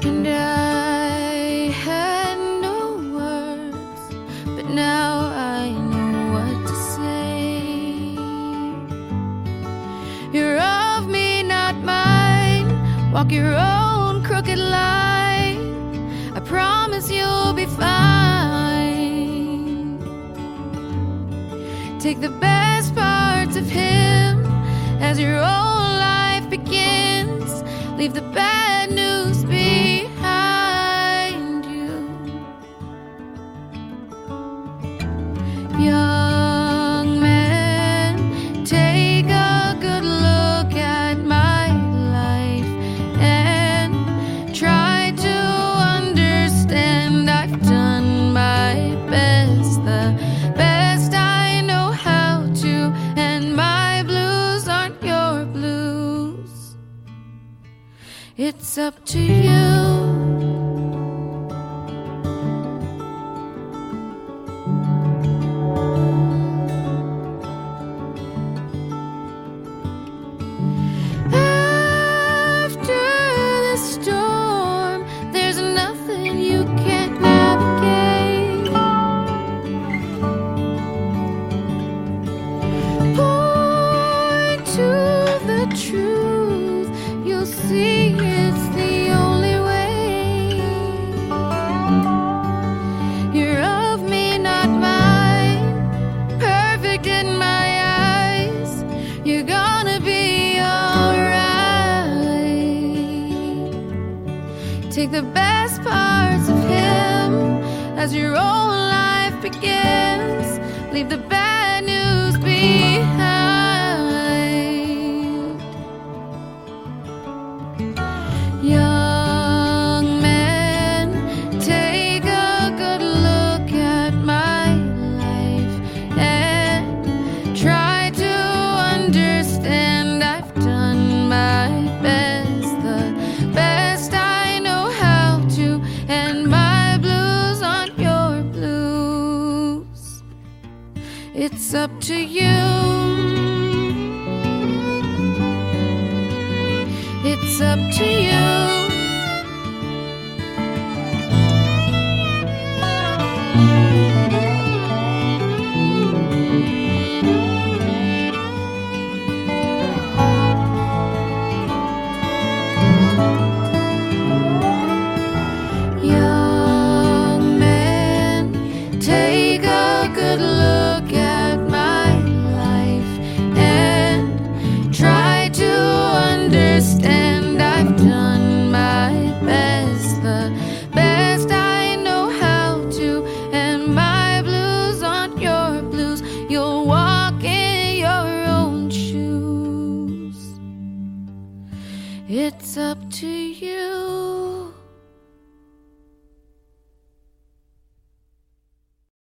And I had no words, but now I know what to say. You're of me, not mine. Walk your own crooked line. I promise you'll be fine. Take the best parts of him as your own life begins. Leave the bad It's up to you. After Take the best parts of him as your own life begins. Leave the bad news behind. It's up to you. It's up to you. Young man, take It's up to you.